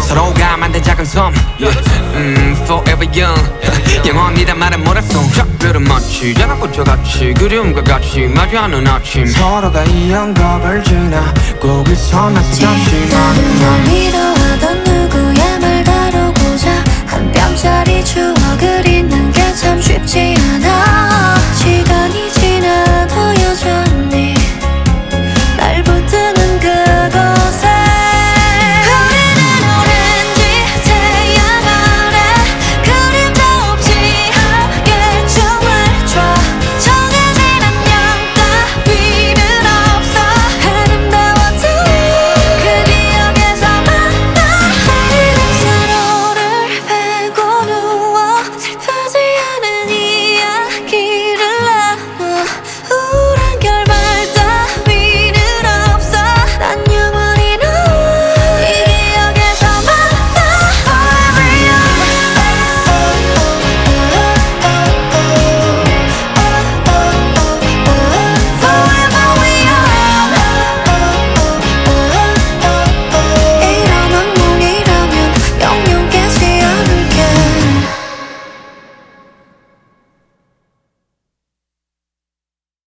서로가 만든 작은 섬. 음, Forever young. 영원이란 말은 모래송 작별은 마치 자라꽃과 같이 그리움과 같이 마주하는 아침. 서로가 이 영겁을 지나 거기서 만났다시 만나. 지금 널 위로하던 누구?